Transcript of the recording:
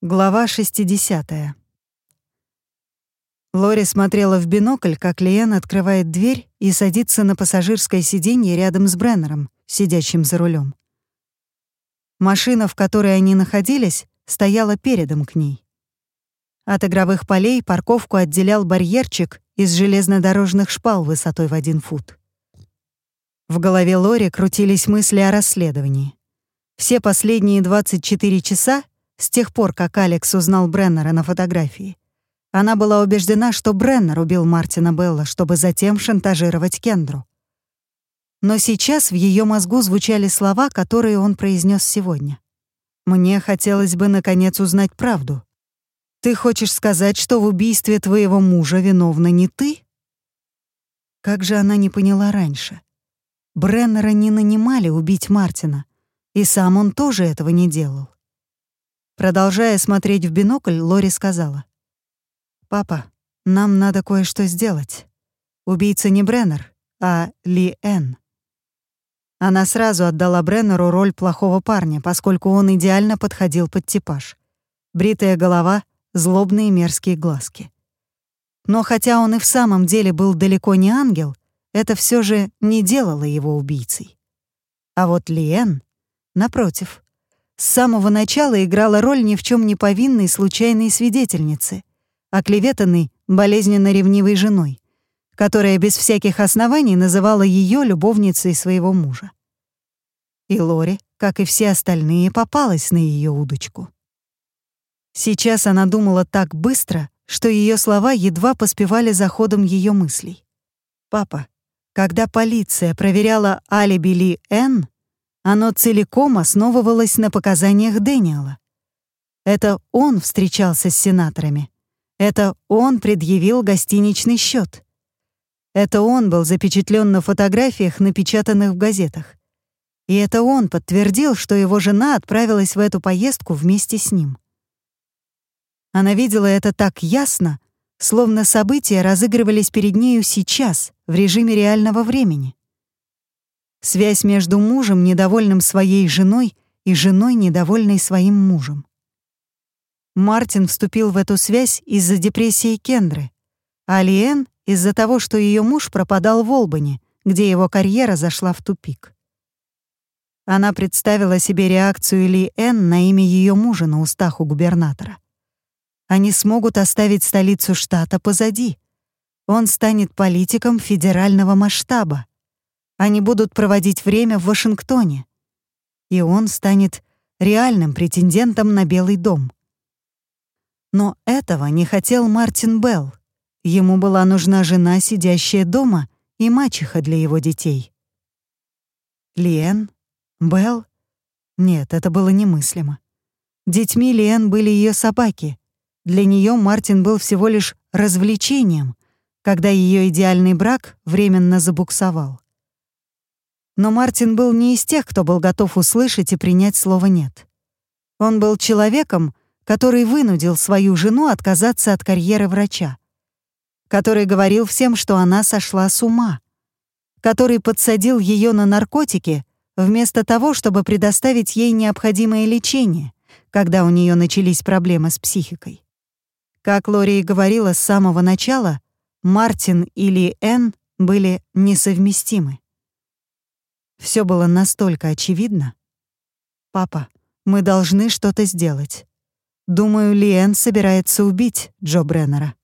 Глава 60. Лори смотрела в бинокль, как Лиэн открывает дверь и садится на пассажирское сиденье рядом с Бреннером, сидящим за рулем. Машина, в которой они находились, стояла передом к ней. От игровых полей парковку отделял барьерчик из железнодорожных шпал высотой в один фут. В голове Лори крутились мысли о расследовании. Все последние 24 часа с тех пор, как Алекс узнал Бреннера на фотографии. Она была убеждена, что Бреннер убил Мартина Белла, чтобы затем шантажировать Кендру. Но сейчас в ее мозгу звучали слова, которые он произнес сегодня. «Мне хотелось бы, наконец, узнать правду. Ты хочешь сказать, что в убийстве твоего мужа виновна не ты?» Как же она не поняла раньше? Бреннера не нанимали убить Мартина, и сам он тоже этого не делал. Продолжая смотреть в бинокль, Лори сказала. «Папа, нам надо кое-что сделать. Убийца не Бреннер, а Ли Эн». Она сразу отдала Бреннеру роль плохого парня, поскольку он идеально подходил под типаж. Бритая голова, злобные мерзкие глазки. Но хотя он и в самом деле был далеко не ангел, это все же не делало его убийцей. А вот Лиэн, напротив, с самого начала играла роль ни в чем не повинной случайной свидетельницы, оклеветанной болезненно ревнивой женой, которая без всяких оснований называла ее любовницей своего мужа. И Лори, как и все остальные, попалась на ее удочку. Сейчас она думала так быстро, что ее слова едва поспевали за ходом ее мыслей. «Папа, когда полиция проверяла алиби Ли Н, оно целиком основывалось на показаниях Дэниела. Это он встречался с сенаторами. Это он предъявил гостиничный счет. Это он был запечатлен на фотографиях, напечатанных в газетах. И это он подтвердил, что его жена отправилась в эту поездку вместе с ним. Она видела это так ясно, словно события разыгрывались перед нею сейчас, в режиме реального времени. Связь между мужем, недовольным своей женой, и женой, недовольной своим мужем. Мартин вступил в эту связь из-за депрессии Кендры, а Лиэн — из-за того, что ее муж пропадал в Олбани, где его карьера зашла в тупик. Она представила себе реакцию Ли Эн на имя ее мужа на устах у губернатора. Они смогут оставить столицу штата позади. Он станет политиком федерального масштаба. Они будут проводить время в Вашингтоне. И он станет реальным претендентом на Белый дом. Но этого не хотел Мартин Белл. Ему была нужна жена, сидящая дома, и мачеха для его детей. Лиэн? Белл? Нет, это было немыслимо. Детьми Лиэн были ее собаки. Для нее Мартин был всего лишь развлечением, когда ее идеальный брак временно забуксовал. Но Мартин был не из тех, кто был готов услышать и принять слово «нет». Он был человеком, который вынудил свою жену отказаться от карьеры врача, который говорил всем, что она сошла с ума, который подсадил ее на наркотики вместо того, чтобы предоставить ей необходимое лечение, когда у нее начались проблемы с психикой. Как Лори и говорила с самого начала, Мартин или Энн были несовместимы. Все было настолько очевидно. «Папа, мы должны что-то сделать. Думаю, Лиэн собирается убить Джо Бреннера».